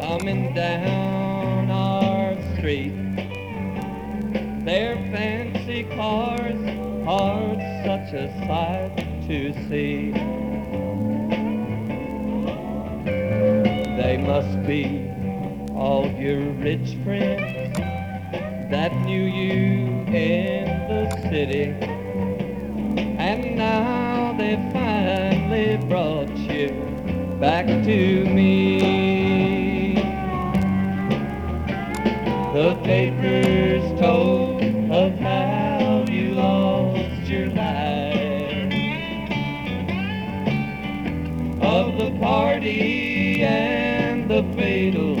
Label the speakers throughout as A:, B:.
A: coming down our street. Their fancy cars are such a sight to see. They must be all your rich friends that knew you in the city. And now they finally brought you back to me. The papers told of how you lost your life, of the party and the fatal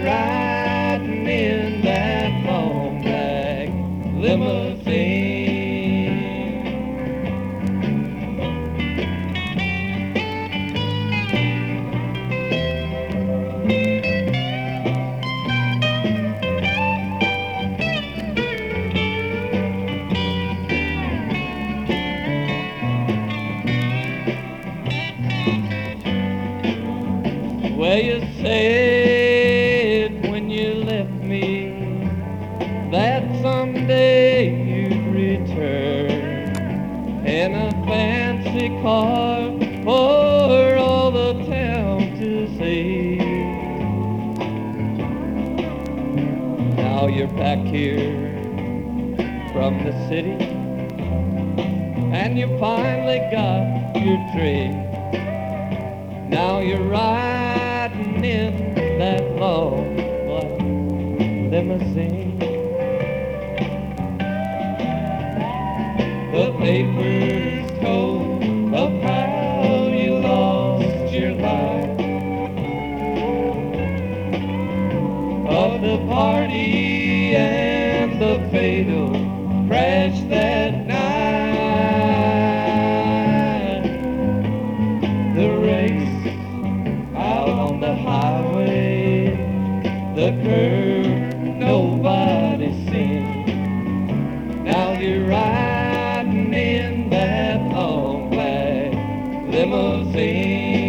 A: riding in that long black limousine. In a fancy car for all the town to see. Now you're back here from the city and you finally got your dream. Now you're riding in that long black limousine. The papers told of how you lost your life, of the party and the fatal crash that night. The race out on the highway, the curve never fade.